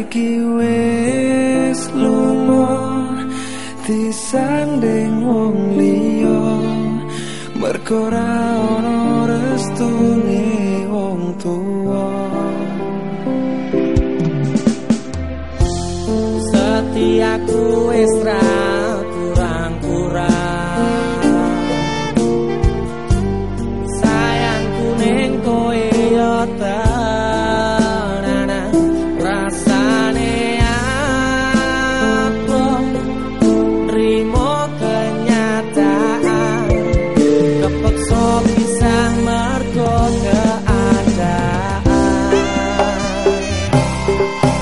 iki wis lunga disandeng wong liya mergo ora ana restune wong tuwa sati aku